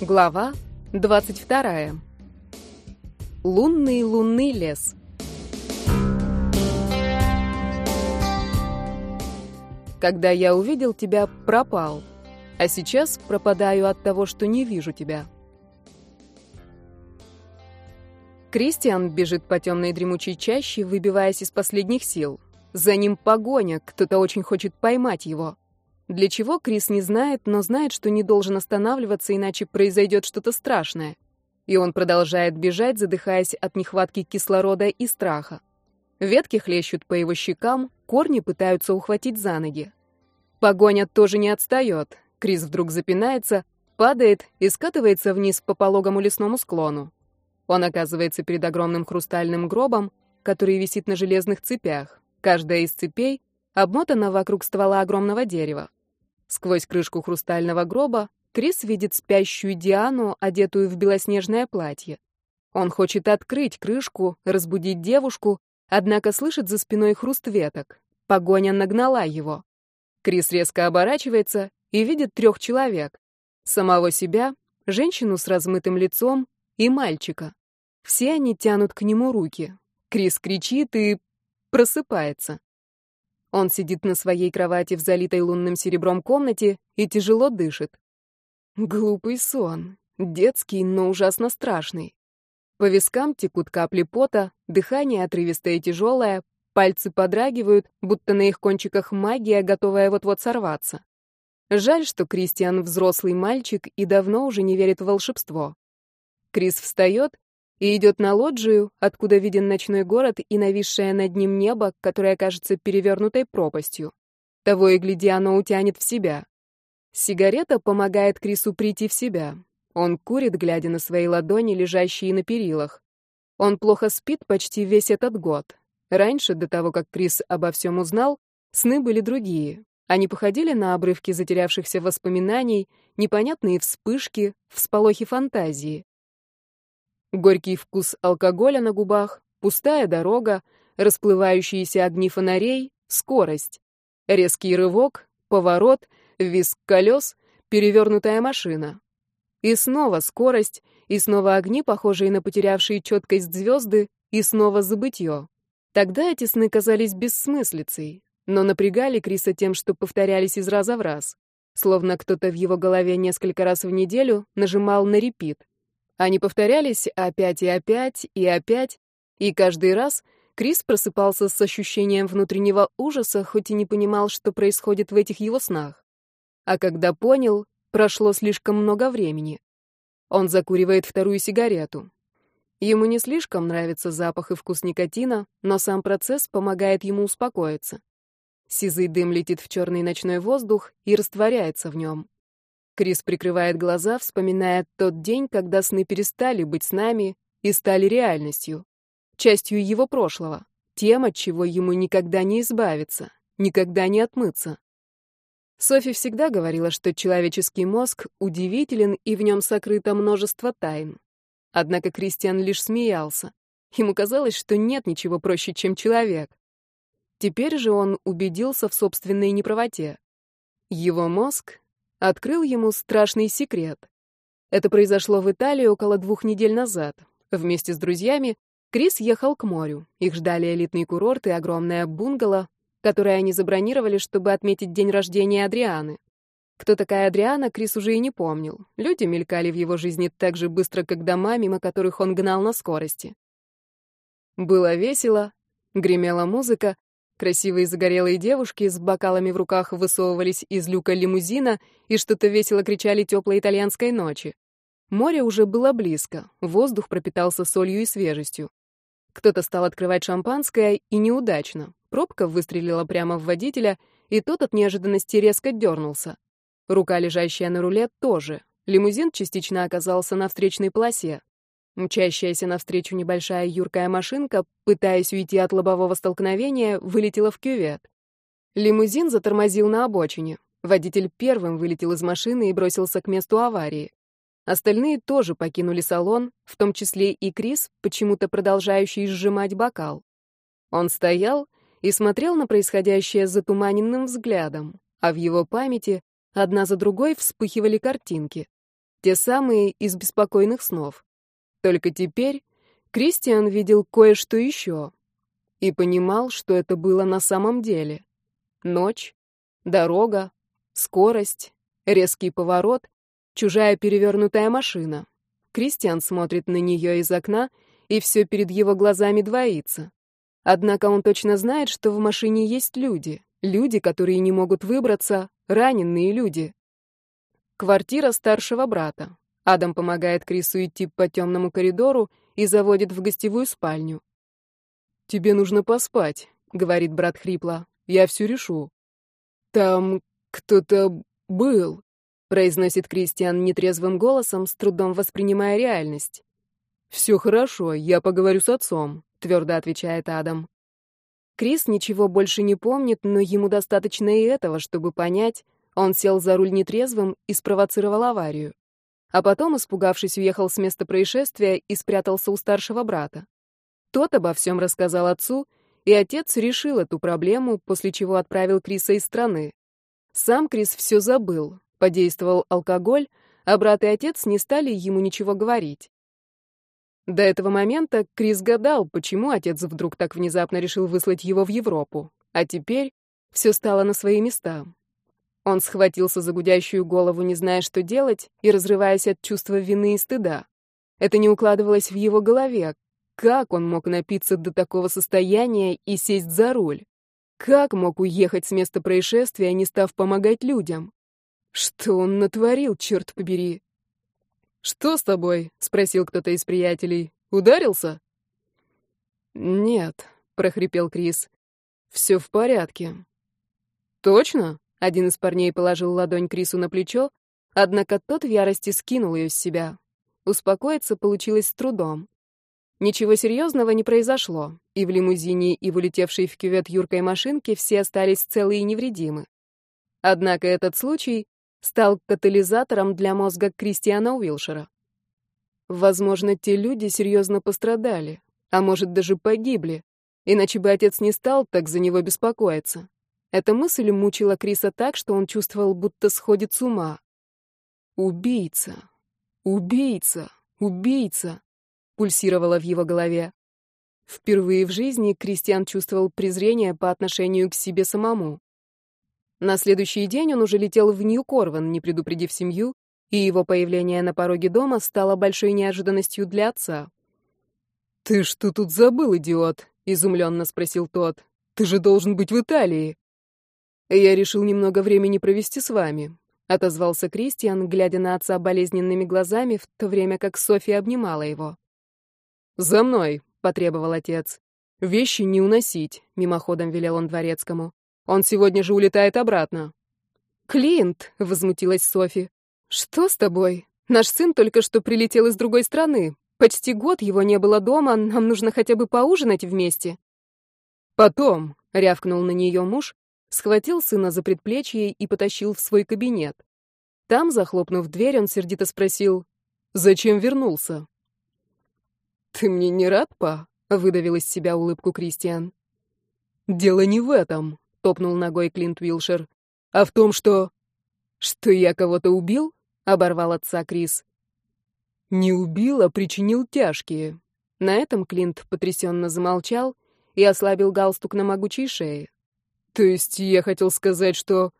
Глава 22. Лунный лунный лес. Когда я увидел тебя, пропал, а сейчас пропадаю от того, что не вижу тебя. Кристиан бежит по темной дремучей чаще, выбиваясь из последних сил. За ним погоня, кто-то очень хочет поймать его. Для чего Крис не знает, но знает, что не должен останавливаться, иначе произойдет что-то страшное. И он продолжает бежать, задыхаясь от нехватки кислорода и страха. Ветки хлещут по его щекам, корни пытаются ухватить за ноги. Погоня тоже не отстает. Крис вдруг запинается, падает и скатывается вниз по пологому лесному склону. Он оказывается перед огромным хрустальным гробом, который висит на железных цепях. Каждая из цепей обмотана вокруг ствола огромного дерева. Сквозь крышку хрустального гроба Крис видит спящую Диану, одетую в белоснежное платье. Он хочет открыть крышку, разбудить девушку, однако слышит за спиной хруст веток. Погоня нагнала его. Крис резко оборачивается и видит трех человек. Самого себя, женщину с размытым лицом и мальчика. Все они тянут к нему руки. Крис кричит и просыпается. Он сидит на своей кровати в залитой лунным серебром комнате и тяжело дышит. Глупый сон. Детский, но ужасно страшный. По вискам текут капли пота, дыхание отрывистое и тяжелое, пальцы подрагивают, будто на их кончиках магия, готовая вот-вот сорваться. Жаль, что Кристиан взрослый мальчик и давно уже не верит в волшебство. Крис встает и идет на лоджию, откуда виден ночной город и нависшее над ним небо, которое кажется перевернутой пропастью. Того и гляди, оно утянет в себя. Сигарета помогает Крису прийти в себя. Он курит, глядя на свои ладони, лежащие на перилах. Он плохо спит почти весь этот год. Раньше, до того, как Крис обо всем узнал, сны были другие. Они походили на обрывки затерявшихся воспоминаний, непонятные вспышки, всполохи фантазии. Горький вкус алкоголя на губах, пустая дорога, расплывающиеся огни фонарей, скорость. Резкий рывок, поворот, визг колес, перевернутая машина. И снова скорость, и снова огни, похожие на потерявшие четкость звезды, и снова забытье. Тогда эти сны казались бессмыслицей, но напрягали Криса тем, что повторялись из раза в раз. Словно кто-то в его голове несколько раз в неделю нажимал на репит. Они повторялись опять и опять и опять, и каждый раз Крис просыпался с ощущением внутреннего ужаса, хоть и не понимал, что происходит в этих его снах. А когда понял, прошло слишком много времени. Он закуривает вторую сигарету. Ему не слишком нравится запах и вкус никотина, но сам процесс помогает ему успокоиться. Сизый дым летит в черный ночной воздух и растворяется в нем. Крис прикрывает глаза, вспоминая тот день, когда сны перестали быть с нами и стали реальностью, частью его прошлого, тем, от чего ему никогда не избавиться, никогда не отмыться. Софи всегда говорила, что человеческий мозг удивителен и в нем сокрыто множество тайн. Однако Кристиан лишь смеялся. Ему казалось, что нет ничего проще, чем человек. Теперь же он убедился в собственной неправоте. Его мозг открыл ему страшный секрет. Это произошло в Италии около двух недель назад. Вместе с друзьями Крис ехал к морю. Их ждали элитный курорт и огромная бунгало, которое они забронировали, чтобы отметить день рождения Адрианы. Кто такая Адриана, Крис уже и не помнил. Люди мелькали в его жизни так же быстро, как дома, мимо которых он гнал на скорости. Было весело, гремела музыка, Красивые загорелые девушки с бокалами в руках высовывались из люка лимузина и что-то весело кричали теплой итальянской ночи. Море уже было близко, воздух пропитался солью и свежестью. Кто-то стал открывать шампанское, и неудачно. Пробка выстрелила прямо в водителя, и тот от неожиданности резко дернулся. Рука, лежащая на руле, тоже. Лимузин частично оказался на встречной полосе. Мчащаяся навстречу небольшая юркая машинка, пытаясь уйти от лобового столкновения, вылетела в кювет. Лимузин затормозил на обочине. Водитель первым вылетел из машины и бросился к месту аварии. Остальные тоже покинули салон, в том числе и Крис, почему-то продолжающий сжимать бокал. Он стоял и смотрел на происходящее затуманенным взглядом, а в его памяти одна за другой вспыхивали картинки. Те самые из беспокойных снов. Только теперь Кристиан видел кое-что еще и понимал, что это было на самом деле. Ночь, дорога, скорость, резкий поворот, чужая перевернутая машина. Кристиан смотрит на нее из окна, и все перед его глазами двоится. Однако он точно знает, что в машине есть люди. Люди, которые не могут выбраться, раненые люди. Квартира старшего брата. Адам помогает Крису идти по темному коридору и заводит в гостевую спальню. «Тебе нужно поспать», — говорит брат хрипло. «Я все решу». «Там кто-то был», — произносит Кристиан нетрезвым голосом, с трудом воспринимая реальность. «Все хорошо, я поговорю с отцом», — твердо отвечает Адам. Крис ничего больше не помнит, но ему достаточно и этого, чтобы понять, он сел за руль нетрезвым и спровоцировал аварию. А потом, испугавшись, уехал с места происшествия и спрятался у старшего брата. Тот обо всем рассказал отцу, и отец решил эту проблему, после чего отправил Криса из страны. Сам Крис все забыл, подействовал алкоголь, а брат и отец не стали ему ничего говорить. До этого момента Крис гадал, почему отец вдруг так внезапно решил выслать его в Европу, а теперь все стало на свои места. Он схватился за гудящую голову, не зная, что делать, и разрываясь от чувства вины и стыда. Это не укладывалось в его голове. Как он мог напиться до такого состояния и сесть за руль? Как мог уехать с места происшествия, не став помогать людям? Что он натворил, черт побери? «Что с тобой?» — спросил кто-то из приятелей. «Ударился?» «Нет», — прохрипел Крис. «Все в порядке». «Точно?» Один из парней положил ладонь Крису на плечо, однако тот в ярости скинул ее с себя. Успокоиться получилось с трудом. Ничего серьезного не произошло, и в лимузине, и в улетевшей в кювет юркой машинке все остались целы и невредимы. Однако этот случай стал катализатором для мозга Кристиана Уилшера. Возможно, те люди серьезно пострадали, а может, даже погибли, иначе бы отец не стал так за него беспокоиться. Эта мысль мучила Криса так, что он чувствовал, будто сходит с ума. «Убийца! Убийца! Убийца!» пульсировало в его голове. Впервые в жизни Кристиан чувствовал презрение по отношению к себе самому. На следующий день он уже летел в Нью-Корван, не предупредив семью, и его появление на пороге дома стало большой неожиданностью для отца. «Ты что тут забыл, идиот?» — изумленно спросил тот. «Ты же должен быть в Италии». «Я решил немного времени провести с вами», — отозвался Кристиан, глядя на отца болезненными глазами, в то время как Софья обнимала его. «За мной», — потребовал отец. «Вещи не уносить», — мимоходом велел он дворецкому. «Он сегодня же улетает обратно». «Клинт», — возмутилась Софи. «Что с тобой? Наш сын только что прилетел из другой страны. Почти год его не было дома, нам нужно хотя бы поужинать вместе». «Потом», — рявкнул на нее муж, схватил сына за предплечье и потащил в свой кабинет. Там, захлопнув дверь, он сердито спросил, «Зачем вернулся?» «Ты мне не рад, па?» — выдавил из себя улыбку Кристиан. «Дело не в этом», — топнул ногой Клинт Уилшер, «а в том, что...» «Что я кого-то убил?» — оборвал отца Крис. «Не убил, а причинил тяжкие». На этом Клинт потрясенно замолчал и ослабил галстук на могучей шее. То есть я хотел сказать, что...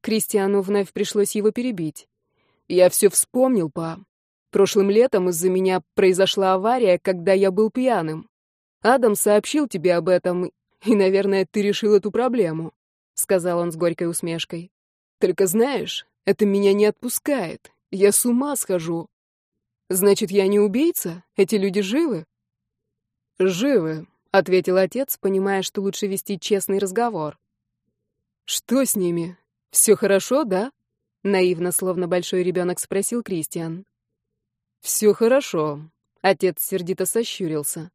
Кристиану вновь пришлось его перебить. Я все вспомнил, па. Прошлым летом из-за меня произошла авария, когда я был пьяным. Адам сообщил тебе об этом, и, наверное, ты решил эту проблему, сказал он с горькой усмешкой. Только знаешь, это меня не отпускает. Я с ума схожу. Значит, я не убийца? Эти люди живы? Живы, ответил отец, понимая, что лучше вести честный разговор. «Что с ними? Все хорошо, да?» — наивно, словно большой ребенок, спросил Кристиан. «Все хорошо», — отец сердито сощурился.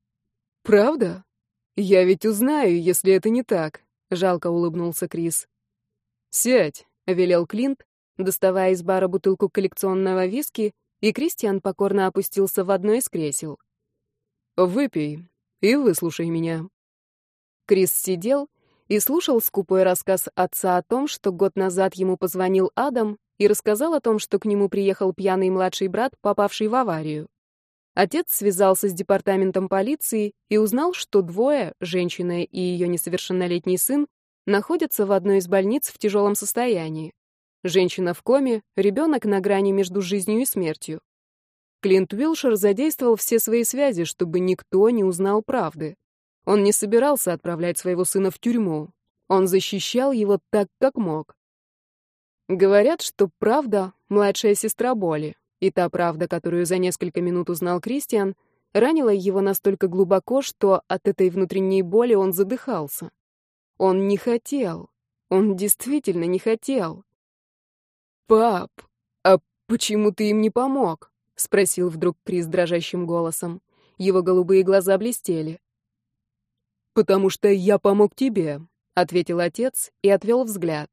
«Правда? Я ведь узнаю, если это не так», — жалко улыбнулся Крис. «Сядь», — велел Клинт, доставая из бара бутылку коллекционного виски, и Кристиан покорно опустился в одно из кресел. «Выпей и выслушай меня». Крис сидел и слушал скупой рассказ отца о том, что год назад ему позвонил Адам и рассказал о том, что к нему приехал пьяный младший брат, попавший в аварию. Отец связался с департаментом полиции и узнал, что двое, женщина и ее несовершеннолетний сын, находятся в одной из больниц в тяжелом состоянии. Женщина в коме, ребенок на грани между жизнью и смертью. Клинт Уилшер задействовал все свои связи, чтобы никто не узнал правды. Он не собирался отправлять своего сына в тюрьму. Он защищал его так, как мог. Говорят, что правда — младшая сестра боли, и та правда, которую за несколько минут узнал Кристиан, ранила его настолько глубоко, что от этой внутренней боли он задыхался. Он не хотел. Он действительно не хотел. «Пап, а почему ты им не помог?» — спросил вдруг Крис дрожащим голосом. Его голубые глаза блестели. «Потому что я помог тебе», — ответил отец и отвел взгляд.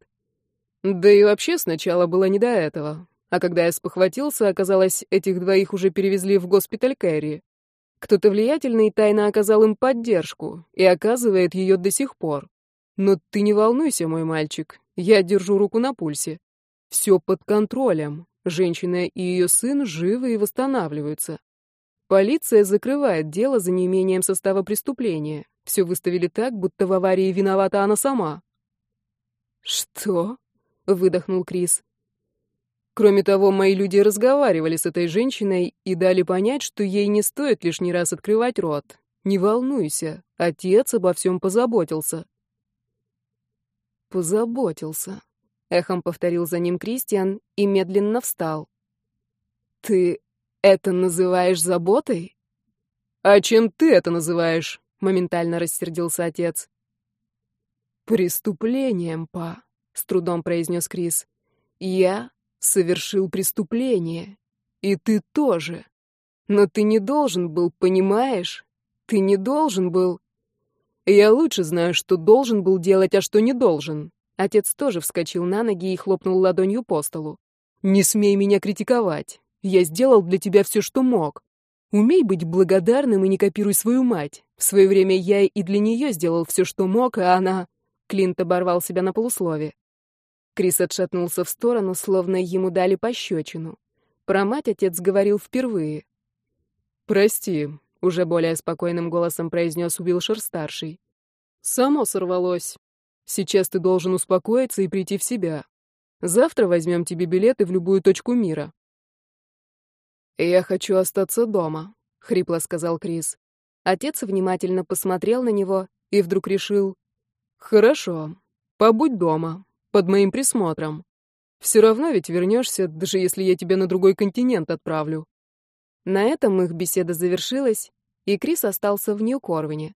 Да и вообще сначала было не до этого. А когда я спохватился, оказалось, этих двоих уже перевезли в госпиталь Кэрри. Кто-то влиятельный тайно оказал им поддержку и оказывает ее до сих пор. Но ты не волнуйся, мой мальчик, я держу руку на пульсе. Все под контролем. Женщина и ее сын живы и восстанавливаются. Полиция закрывает дело за неимением состава преступления. Все выставили так, будто в аварии виновата она сама. Что? — выдохнул Крис. Кроме того, мои люди разговаривали с этой женщиной и дали понять, что ей не стоит лишний раз открывать рот. Не волнуйся, отец обо всем позаботился. Позаботился. Эхом повторил за ним Кристиан и медленно встал. Ты это называешь заботой? А чем ты это называешь? Моментально рассердился отец. Преступлением, па с трудом произнес Крис. Я совершил преступление. И ты тоже. Но ты не должен был, понимаешь? Ты не должен был. Я лучше знаю, что должен был делать, а что не должен. Отец тоже вскочил на ноги и хлопнул ладонью по столу. Не смей меня критиковать. Я сделал для тебя все, что мог. Умей быть благодарным и не копируй свою мать. В свое время я и для нее сделал все, что мог, а она... Клинт оборвал себя на полуслове. Крис отшатнулся в сторону, словно ему дали пощечину. Про мать отец говорил впервые. «Прости», — уже более спокойным голосом произнес Уилшер-старший. «Само сорвалось. Сейчас ты должен успокоиться и прийти в себя. Завтра возьмем тебе билеты в любую точку мира». «Я хочу остаться дома», — хрипло сказал Крис. Отец внимательно посмотрел на него и вдруг решил. «Хорошо, побудь дома, под моим присмотром. Все равно ведь вернешься, даже если я тебя на другой континент отправлю. На этом их беседа завершилась, и Крис остался в Нью-Корвине.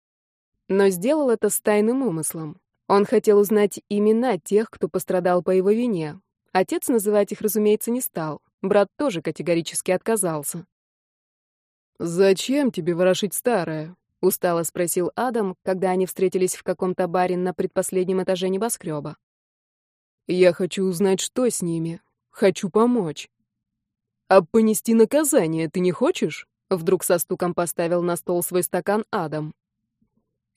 Но сделал это с тайным умыслом. Он хотел узнать имена тех, кто пострадал по его вине. Отец называть их, разумеется, не стал. Брат тоже категорически отказался. «Зачем тебе ворошить старое?» — устало спросил Адам, когда они встретились в каком-то баре на предпоследнем этаже небоскреба. Я хочу узнать, что с ними. Хочу помочь. А понести наказание ты не хочешь? Вдруг со стуком поставил на стол свой стакан Адам.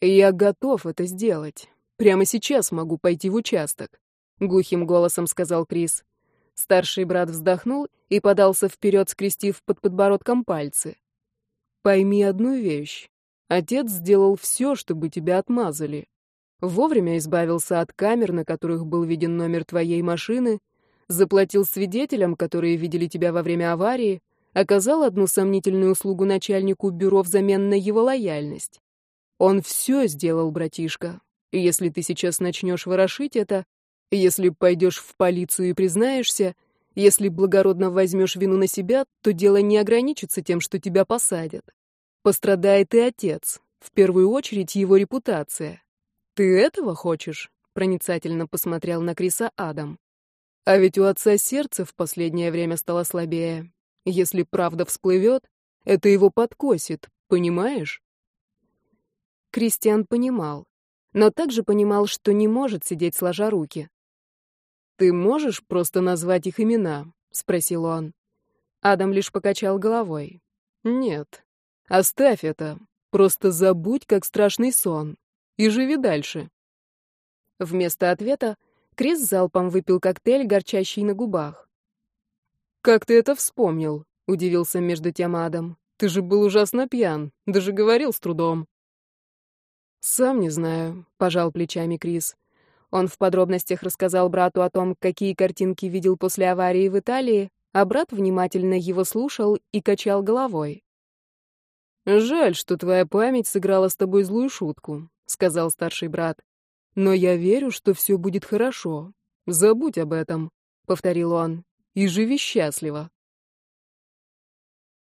Я готов это сделать. Прямо сейчас могу пойти в участок, глухим голосом сказал Крис. Старший брат вздохнул и подался вперед, скрестив под подбородком пальцы. Пойми одну вещь. Отец сделал все, чтобы тебя отмазали. Вовремя избавился от камер, на которых был виден номер твоей машины, заплатил свидетелям, которые видели тебя во время аварии, оказал одну сомнительную услугу начальнику бюро взамен на его лояльность. Он все сделал, братишка. И если ты сейчас начнешь ворошить это, если пойдешь в полицию и признаешься, если благородно возьмешь вину на себя, то дело не ограничится тем, что тебя посадят. Пострадает и отец, в первую очередь его репутация. «Ты этого хочешь?» — проницательно посмотрел на Криса Адам. «А ведь у отца сердце в последнее время стало слабее. Если правда всплывет, это его подкосит, понимаешь?» Кристиан понимал, но также понимал, что не может сидеть сложа руки. «Ты можешь просто назвать их имена?» — спросил он. Адам лишь покачал головой. «Нет. Оставь это. Просто забудь, как страшный сон и живи дальше. Вместо ответа Крис залпом выпил коктейль, горчащий на губах. «Как ты это вспомнил?» — удивился между тем Адам. «Ты же был ужасно пьян, даже говорил с трудом». «Сам не знаю», — пожал плечами Крис. Он в подробностях рассказал брату о том, какие картинки видел после аварии в Италии, а брат внимательно его слушал и качал головой. «Жаль, что твоя память сыграла с тобой злую шутку», — сказал старший брат. «Но я верю, что все будет хорошо. Забудь об этом», — повторил он, — «и живи счастливо».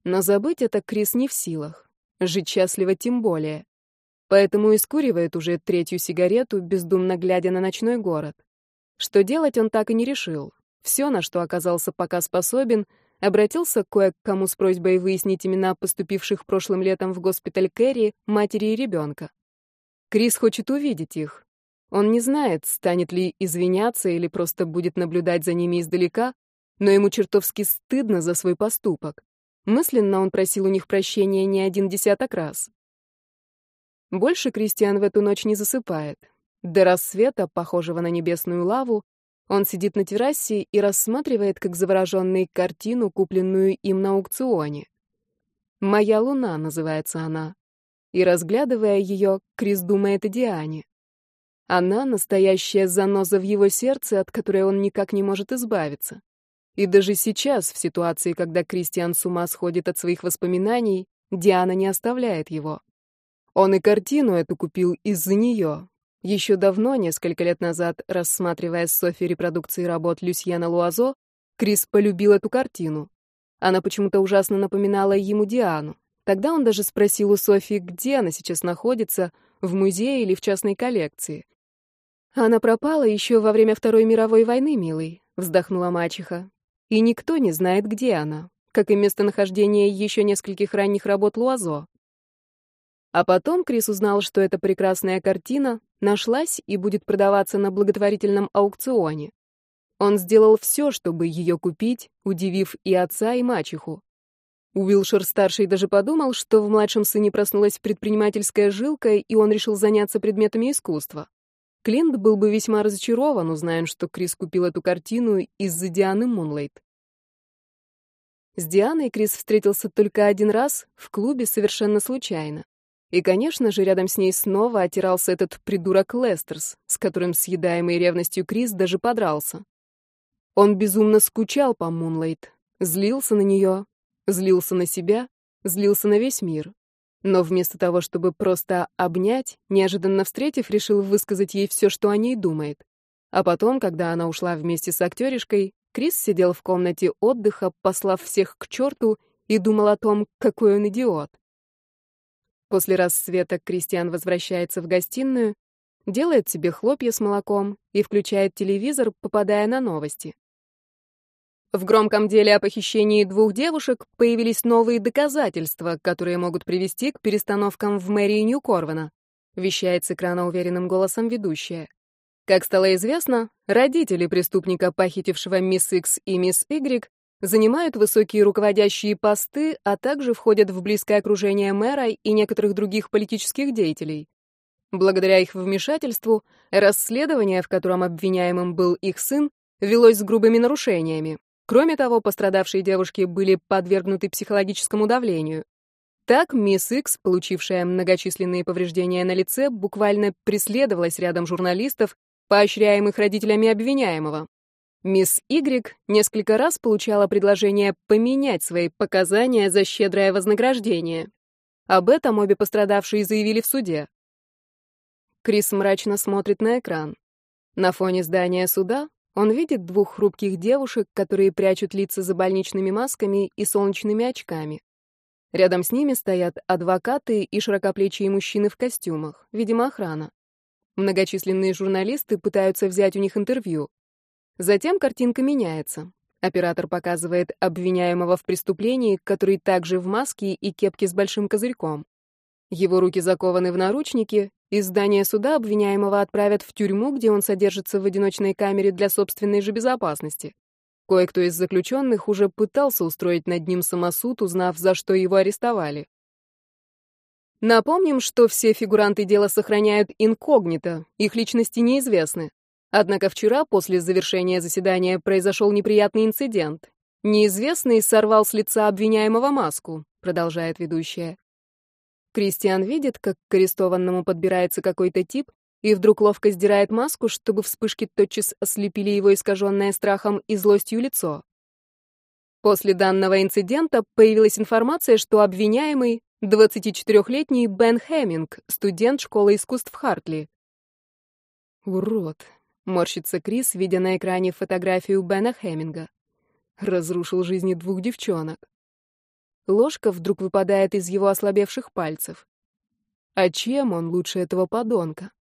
Но забыть это Крис не в силах. Жить счастливо тем более. Поэтому и скуривает уже третью сигарету, бездумно глядя на ночной город. Что делать он так и не решил. Все, на что оказался пока способен, обратился кое к кому с просьбой выяснить имена поступивших прошлым летом в госпиталь Кэрри, матери и ребенка. Крис хочет увидеть их. Он не знает, станет ли извиняться или просто будет наблюдать за ними издалека, но ему чертовски стыдно за свой поступок. Мысленно он просил у них прощения не один десяток раз. Больше Кристиан в эту ночь не засыпает. До рассвета, похожего на небесную лаву, он сидит на террасе и рассматривает, как завороженный, картину, купленную им на аукционе. «Моя луна» называется она. И, разглядывая ее, Крис думает о Диане. Она — настоящая заноза в его сердце, от которой он никак не может избавиться. И даже сейчас, в ситуации, когда Кристиан с ума сходит от своих воспоминаний, Диана не оставляет его. Он и картину эту купил из-за нее. Еще давно, несколько лет назад, рассматривая с Софи репродукции работ Люсьена Луазо, Крис полюбил эту картину. Она почему-то ужасно напоминала ему Диану. Тогда он даже спросил у Софи, где она сейчас находится, в музее или в частной коллекции. «Она пропала еще во время Второй мировой войны, милый», — вздохнула мачеха. «И никто не знает, где она, как и местонахождение еще нескольких ранних работ Луазо. А потом Крис узнал, что эта прекрасная картина нашлась и будет продаваться на благотворительном аукционе. Он сделал все, чтобы ее купить, удивив и отца, и мачеху. Уилшер-старший даже подумал, что в младшем сыне проснулась предпринимательская жилка, и он решил заняться предметами искусства. Клинт был бы весьма разочарован, узная, что Крис купил эту картину из-за Дианы Мунлайт. С Дианой Крис встретился только один раз в клубе совершенно случайно. И, конечно же, рядом с ней снова отирался этот придурок Лестерс, с которым съедаемый ревностью Крис даже подрался. Он безумно скучал по Мунлайт, злился на нее, злился на себя, злился на весь мир. Но вместо того, чтобы просто обнять, неожиданно встретив, решил высказать ей все, что о ней думает. А потом, когда она ушла вместе с актеришкой, Крис сидел в комнате отдыха, послав всех к черту, и думал о том, какой он идиот. После рассвета Кристиан возвращается в гостиную, делает себе хлопья с молоком и включает телевизор, попадая на новости. В громком деле о похищении двух девушек появились новые доказательства, которые могут привести к перестановкам в мэрии Нью-Корвана, вещает с экрана уверенным голосом ведущая. Как стало известно, родители преступника, похитившего мисс Икс и мисс Игрек, занимают высокие руководящие посты, а также входят в близкое окружение мэра и некоторых других политических деятелей. Благодаря их вмешательству, расследование, в котором обвиняемым был их сын, велось с грубыми нарушениями. Кроме того, пострадавшие девушки были подвергнуты психологическому давлению. Так мисс Икс, получившая многочисленные повреждения на лице, буквально преследовалась рядом журналистов, поощряемых родителями обвиняемого. Мисс Игрек несколько раз получала предложение поменять свои показания за щедрое вознаграждение. Об этом обе пострадавшие заявили в суде. Крис мрачно смотрит на экран. На фоне здания суда он видит двух хрупких девушек, которые прячут лица за больничными масками и солнечными очками. Рядом с ними стоят адвокаты и широкоплечие мужчины в костюмах, видимо, охрана. Многочисленные журналисты пытаются взять у них интервью. Затем картинка меняется. Оператор показывает обвиняемого в преступлении, который также в маске и кепке с большим козырьком. Его руки закованы в наручники, из здания суда обвиняемого отправят в тюрьму, где он содержится в одиночной камере для собственной же безопасности. Кое-кто из заключенных уже пытался устроить над ним самосуд, узнав, за что его арестовали. Напомним, что все фигуранты дела сохраняют инкогнито, их личности неизвестны. Однако вчера, после завершения заседания, произошел неприятный инцидент. Неизвестный сорвал с лица обвиняемого маску, продолжает ведущая. Кристиан видит, как к арестованному подбирается какой-то тип и вдруг ловко сдирает маску, чтобы вспышки тотчас ослепили его искаженное страхом и злостью лицо. После данного инцидента появилась информация, что обвиняемый — 24-летний Бен Хэмминг, студент школы искусств Хартли. «Урод!» — морщится Крис, видя на экране фотографию Бена Хэмминга. Разрушил жизни двух девчонок. Ложка вдруг выпадает из его ослабевших пальцев. А чем он лучше этого подонка?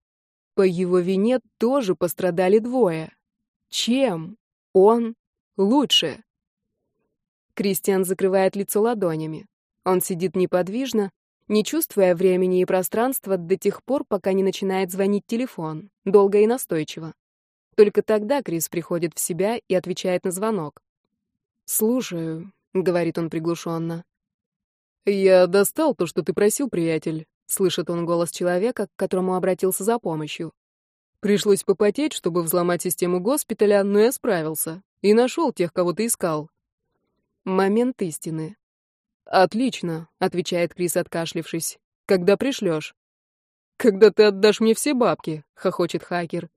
По его вине тоже пострадали двое. Чем он лучше? Кристиан закрывает лицо ладонями. Он сидит неподвижно, не чувствуя времени и пространства до тех пор, пока не начинает звонить телефон, долго и настойчиво. Только тогда Крис приходит в себя и отвечает на звонок. «Слушаю», — говорит он приглушенно. «Я достал то, что ты просил, приятель», — слышит он голос человека, к которому обратился за помощью. «Пришлось попотеть, чтобы взломать систему госпиталя, но я справился. И нашел тех, кого ты искал». Момент истины. «Отлично», — отвечает Крис, откашлившись. «Когда пришлешь?» «Когда ты отдашь мне все бабки», — хохочет хакер.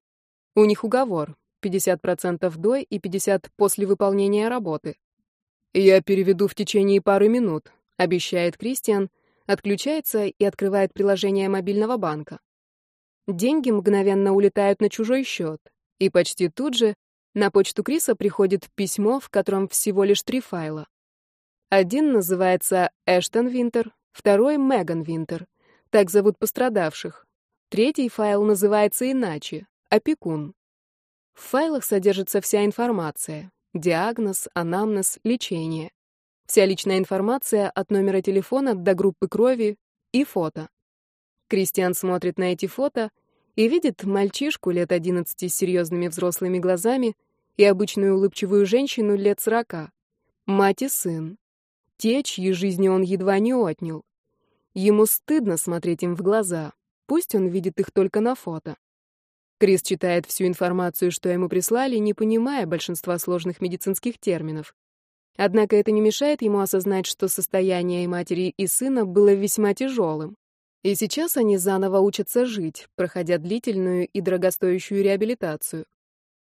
У них уговор. 50% до и 50% после выполнения работы. «Я переведу в течение пары минут», обещает Кристиан, отключается и открывает приложение мобильного банка. Деньги мгновенно улетают на чужой счет, и почти тут же на почту Криса приходит письмо, в котором всего лишь три файла. Один называется Эштон Винтер, второй — Меган Винтер. Так зовут пострадавших. Третий файл называется иначе — Опекун. В файлах содержится вся информация — диагноз, анамнез, лечение. Вся личная информация от номера телефона до группы крови и фото. Кристиан смотрит на эти фото и видит мальчишку лет 11 с серьезными взрослыми глазами и обычную улыбчивую женщину лет 40. Мать и сын. Те, чьи жизни он едва не отнял. Ему стыдно смотреть им в глаза. Пусть он видит их только на фото. Крис читает всю информацию, что ему прислали, не понимая большинства сложных медицинских терминов. Однако это не мешает ему осознать, что состояние и матери, и сына было весьма тяжелым. И сейчас они заново учатся жить, проходя длительную и дорогостоящую реабилитацию.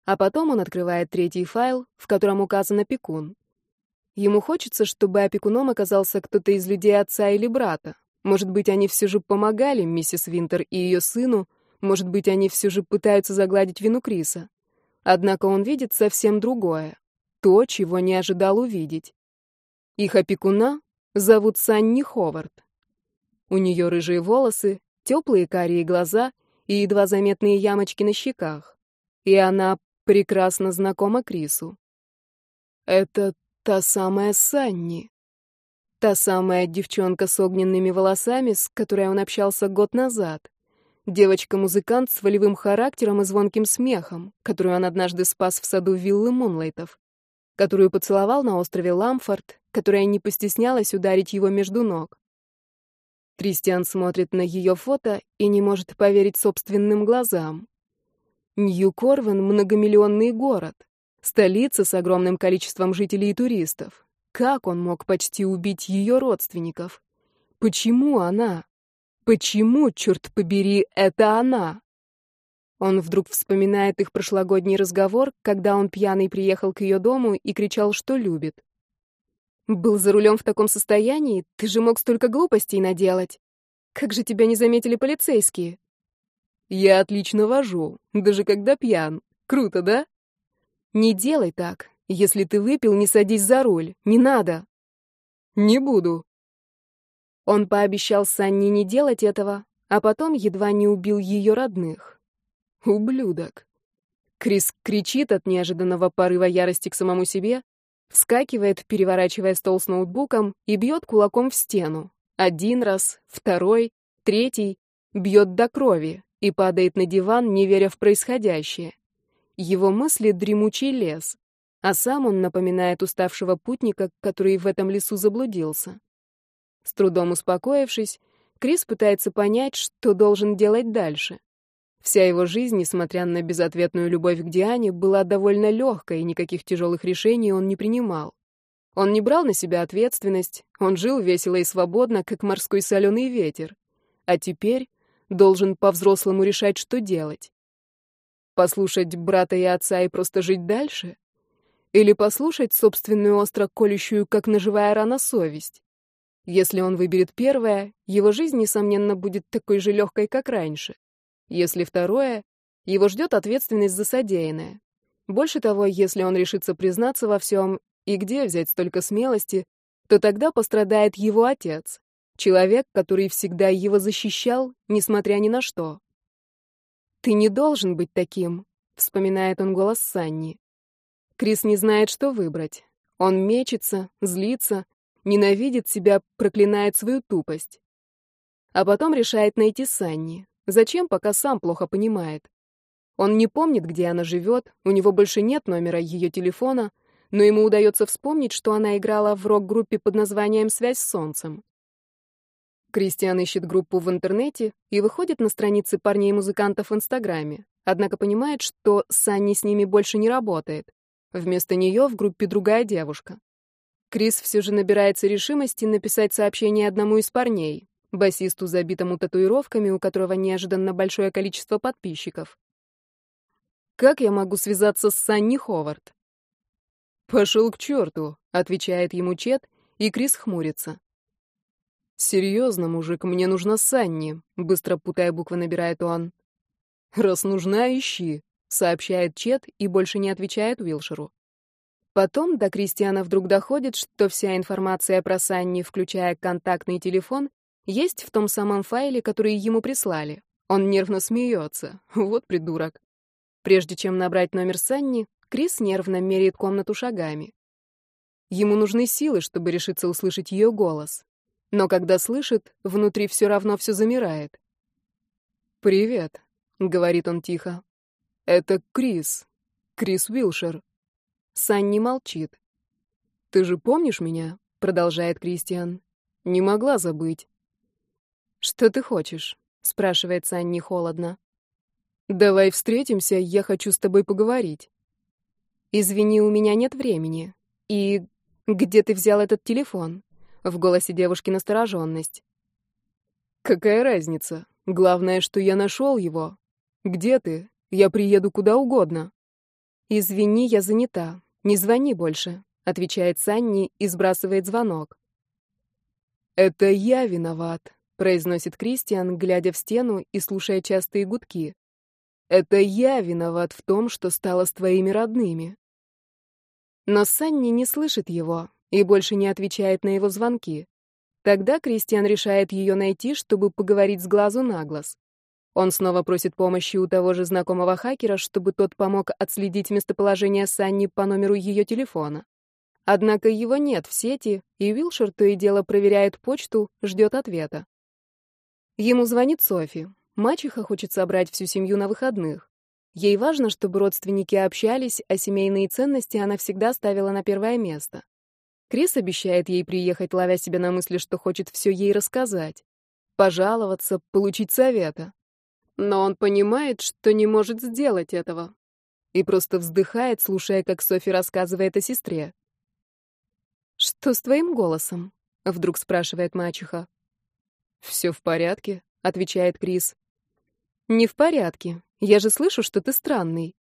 А потом он открывает третий файл, в котором указан опекун. Ему хочется, чтобы опекуном оказался кто-то из людей отца или брата. Может быть, они все же помогали миссис Винтер и ее сыну, может быть, они все же пытаются загладить вину Криса. Однако он видит совсем другое то, чего не ожидал увидеть. Их опекуна зовут Санни Ховард. У нее рыжие волосы, теплые карие глаза и едва заметные ямочки на щеках. И она прекрасно знакома Крису. Это та самая Санни. Та самая девчонка с огненными волосами, с которой он общался год назад. Девочка-музыкант с волевым характером и звонким смехом, которую он однажды спас в саду виллы Мунлайтов которую поцеловал на острове Ламфорд, которая не постеснялась ударить его между ног. Кристиан смотрит на ее фото и не может поверить собственным глазам. Нью-Корвен — многомиллионный город, столица с огромным количеством жителей и туристов. Как он мог почти убить ее родственников? Почему она? Почему, черт побери, это она? Он вдруг вспоминает их прошлогодний разговор, когда он пьяный приехал к ее дому и кричал, что любит. «Был за рулем в таком состоянии? Ты же мог столько глупостей наделать. Как же тебя не заметили полицейские?» «Я отлично вожу, даже когда пьян. Круто, да?» «Не делай так. Если ты выпил, не садись за руль. Не надо». «Не буду». Он пообещал Санне не делать этого, а потом едва не убил ее родных. Ублюдок. Крис кричит от неожиданного порыва ярости к самому себе, вскакивает, переворачивая стол с ноутбуком и бьет кулаком в стену. Один раз, второй, третий, бьет до крови и падает на диван, не веря в происходящее. Его мысли — дремучий лес, а сам он напоминает уставшего путника, который в этом лесу заблудился. С трудом успокоившись, Крис пытается понять, что должен делать дальше. Вся его жизнь, несмотря на безответную любовь к Диане, была довольно легкой, и никаких тяжелых решений он не принимал. Он не брал на себя ответственность, он жил весело и свободно, как морской соленый ветер. А теперь должен по-взрослому решать, что делать. Послушать брата и отца и просто жить дальше? Или послушать собственную остро колющую, как ножевая рана, совесть? Если он выберет первое, его жизнь, несомненно, будет такой же легкой, как раньше. Если второе, его ждет ответственность за содеянное. Больше того, если он решится признаться во всем, и где взять столько смелости, то тогда пострадает его отец, человек, который всегда его защищал, несмотря ни на что. «Ты не должен быть таким», — вспоминает он голос Санни. Крис не знает, что выбрать. Он мечется, злится, ненавидит себя, проклинает свою тупость. А потом решает найти Санни. Зачем, пока сам плохо понимает. Он не помнит, где она живет, у него больше нет номера ее телефона, но ему удается вспомнить, что она играла в рок-группе под названием «Связь с солнцем». Кристиан ищет группу в интернете и выходит на страницы парней-музыкантов в Инстаграме, однако понимает, что Санни с ними больше не работает. Вместо нее в группе другая девушка. Крис все же набирается решимости написать сообщение одному из парней, басисту, забитому татуировками, у которого неожиданно большое количество подписчиков. «Как я могу связаться с Санни Ховард?» «Пошел к черту», — отвечает ему Чет, и Крис хмурится. «Серьезно, мужик, мне нужна Санни», — быстро путая буквы набирает он. «Раз нужна, ищи», — сообщает Чет и больше не отвечает Уилшеру. Потом до Кристиана вдруг доходит, что вся информация про Санни, включая контактный телефон, есть в том самом файле, который ему прислали. Он нервно смеется. Вот придурок. Прежде чем набрать номер Санни, Крис нервно меряет комнату шагами. Ему нужны силы, чтобы решиться услышать ее голос. Но когда слышит, внутри все равно все замирает. «Привет», — говорит он тихо. «Это Крис. Крис Уилшер». Санни молчит. «Ты же помнишь меня?» — продолжает Кристиан. «Не могла забыть». «Что ты хочешь?» — спрашивает Санни холодно. «Давай встретимся, я хочу с тобой поговорить». «Извини, у меня нет времени. И где ты взял этот телефон?» В голосе девушки настороженность. «Какая разница? Главное, что я нашел его. Где ты? Я приеду куда угодно». «Извини, я занята. Не звони больше», — отвечает Санни и сбрасывает звонок. «Это я виноват», — произносит Кристиан, глядя в стену и слушая частые гудки. «Это я виноват в том, что стала с твоими родными». Но Санни не слышит его и больше не отвечает на его звонки. Тогда Кристиан решает ее найти, чтобы поговорить с глазу на глаз. Он снова просит помощи у того же знакомого хакера, чтобы тот помог отследить местоположение Санни по номеру ее телефона. Однако его нет в сети, и Уилшер то и дело проверяет почту, ждет ответа. Ему звонит Софи. Мачеха хочет собрать всю семью на выходных. Ей важно, чтобы родственники общались, а семейные ценности она всегда ставила на первое место. Крис обещает ей приехать, ловя себя на мысли, что хочет все ей рассказать. Пожаловаться, получить совета. Но он понимает, что не может сделать этого. И просто вздыхает, слушая, как Софи рассказывает о сестре. «Что с твоим голосом?» — вдруг спрашивает мачеха. «Все в порядке», — отвечает Крис. «Не в порядке. Я же слышу, что ты странный.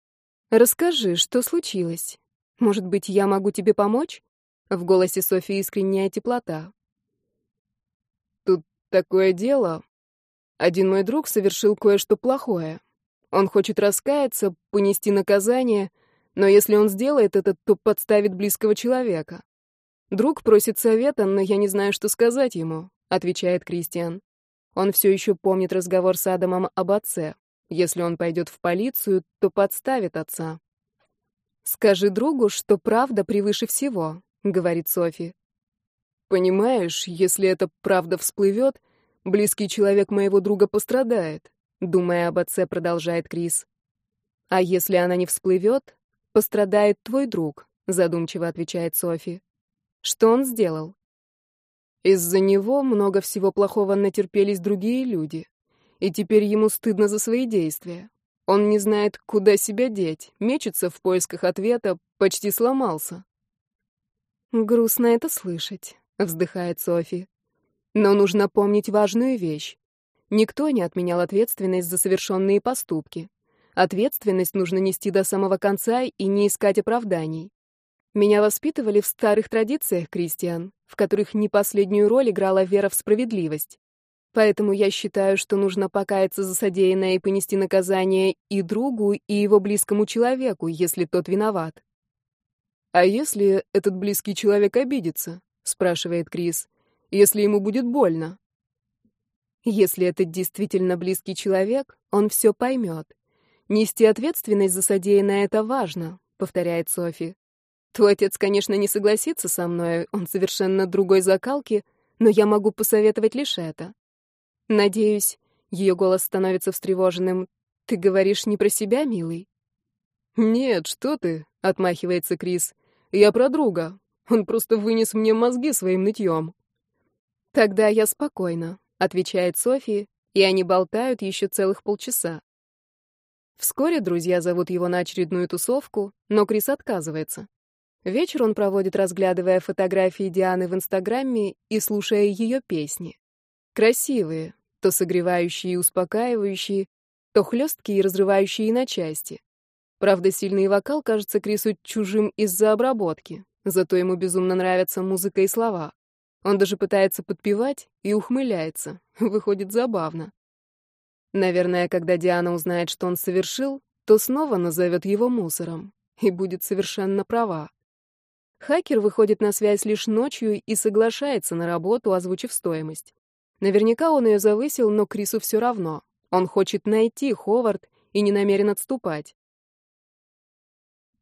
Расскажи, что случилось? Может быть, я могу тебе помочь?» В голосе Софи искренняя теплота. «Тут такое дело. Один мой друг совершил кое-что плохое. Он хочет раскаяться, понести наказание, но если он сделает это, то подставит близкого человека. Друг просит совета, но я не знаю, что сказать ему, отвечает Кристиан. Он все еще помнит разговор с Адамом об отце. Если он пойдет в полицию, то подставит отца. Скажи другу, что правда превыше всего, говорит Софи. Понимаешь, если эта правда всплывет, Близкий человек моего друга пострадает, думая об отце, продолжает Крис. А если она не всплывет, пострадает твой друг, задумчиво отвечает Софи. Что он сделал? Из-за него много всего плохого натерпелись другие люди, и теперь ему стыдно за свои действия. Он не знает, куда себя деть, мечется в поисках ответа, почти сломался. Грустно это слышать, вздыхает Софи. Но нужно помнить важную вещь. Никто не отменял ответственность за совершенные поступки. Ответственность нужно нести до самого конца и не искать оправданий. Меня воспитывали в старых традициях, Кристиан, в которых не последнюю роль играла вера в справедливость. Поэтому я считаю, что нужно покаяться за содеянное и понести наказание и другу, и его близкому человеку, если тот виноват. «А если этот близкий человек обидится?» — спрашивает Крис. «Если ему будет больно?» Если это действительно близкий человек, он все поймет. Нести ответственность за содеянное — это важно, — повторяет Софи. Твой отец, конечно, не согласится со мной, он совершенно другой закалки, но я могу посоветовать лишь это. Надеюсь, ее голос становится встревоженным. Ты говоришь не про себя, милый? Нет, что ты, — отмахивается Крис. Я про друга. Он просто вынес мне мозги своим нытьем. Тогда я спокойна. — отвечает Софи, и они болтают еще целых полчаса. Вскоре друзья зовут его на очередную тусовку, но Крис отказывается. Вечер он проводит, разглядывая фотографии Дианы в Инстаграме и слушая ее песни. Красивые, то согревающие и успокаивающие, то хлесткие и разрывающие на части. Правда, сильный вокал кажется Крису чужим из-за обработки, зато ему безумно нравятся музыка и слова. Он даже пытается подпевать и ухмыляется. Выходит забавно. Наверное, когда Диана узнает, что он совершил, то снова назовет его мусором. И будет совершенно права. Хакер выходит на связь лишь ночью и соглашается на работу, озвучив стоимость. Наверняка он ее завысил, но Крису все равно. Он хочет найти Ховард и не намерен отступать.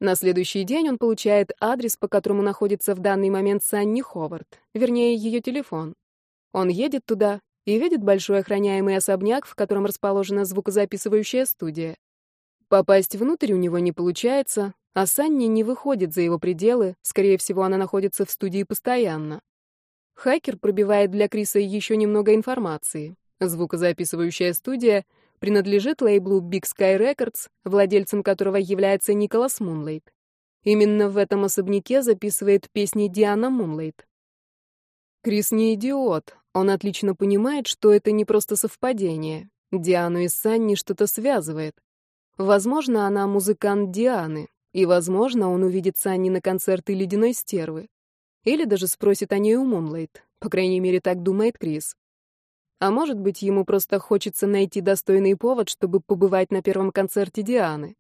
На следующий день он получает адрес, по которому находится в данный момент Санни Ховард, вернее, ее телефон. Он едет туда и видит большой охраняемый особняк, в котором расположена звукозаписывающая студия. Попасть внутрь у него не получается, а Санни не выходит за его пределы, скорее всего, она находится в студии постоянно. Хакер пробивает для Криса еще немного информации. Звукозаписывающая студия — принадлежит лейблу Big Sky Records, владельцем которого является Николас Мунлейт. Именно в этом особняке записывает песни Диана Мунлейт. Крис не идиот. Он отлично понимает, что это не просто совпадение. Диану и Санни что-то связывает. Возможно, она музыкант Дианы, и, возможно, он увидит Санни на концерте «Ледяной стервы». Или даже спросит о ней у Мунлейт. По крайней мере, так думает Крис. А может быть, ему просто хочется найти достойный повод, чтобы побывать на первом концерте Дианы.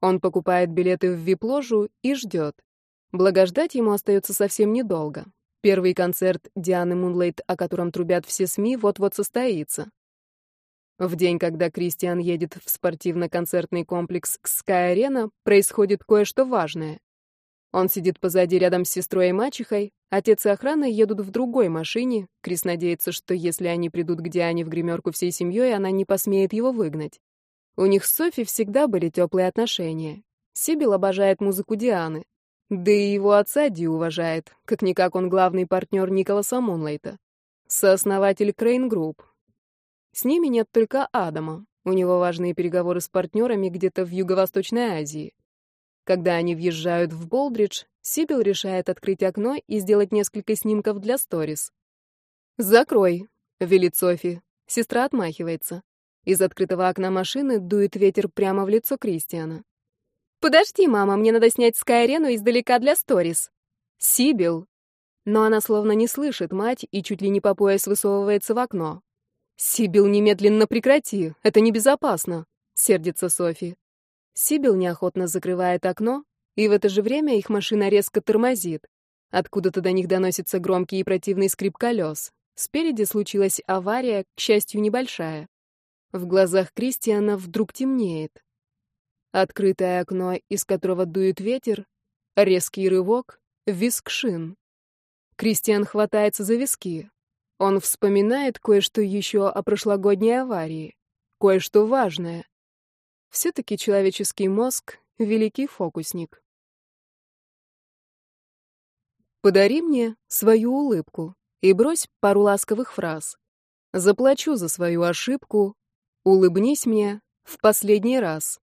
Он покупает билеты в вип-ложу и ждет. Благо ждать ему остается совсем недолго. Первый концерт Дианы Мунлейт, о котором трубят все СМИ, вот-вот состоится. В день, когда Кристиан едет в спортивно-концертный комплекс Arena, происходит кое-что важное. Он сидит позади рядом с сестрой и мачехой, отец и охрана едут в другой машине. Крис надеется, что если они придут к Диане в гримерку всей семьей, она не посмеет его выгнать. У них с Софи всегда были теплые отношения. Сибил обожает музыку Дианы. Да и его отца Ди уважает, как-никак он главный партнер Николаса Мунлайта. Сооснователь Крейн Групп. С ними нет только Адама. У него важные переговоры с партнерами где-то в Юго-Восточной Азии. Когда они въезжают в Болдридж, Сибил решает открыть окно и сделать несколько снимков для сторис. «Закрой», — велит Софи. Сестра отмахивается. Из открытого окна машины дует ветер прямо в лицо Кристиана. «Подожди, мама, мне надо снять Скайрену издалека для сторис». «Сибил». Но она словно не слышит мать и чуть ли не по пояс высовывается в окно. «Сибил, немедленно прекрати, это небезопасно», — сердится Софи. Сибил неохотно закрывает окно, и в это же время их машина резко тормозит. Откуда-то до них доносится громкий и противный скрип колес. Спереди случилась авария, к счастью, небольшая. В глазах Кристиана вдруг темнеет. Открытое окно, из которого дует ветер, резкий рывок, виск шин. Кристиан хватается за виски. Он вспоминает кое-что еще о прошлогодней аварии, кое-что важное. Все-таки человеческий мозг — великий фокусник. Подари мне свою улыбку и брось пару ласковых фраз. Заплачу за свою ошибку, улыбнись мне в последний раз.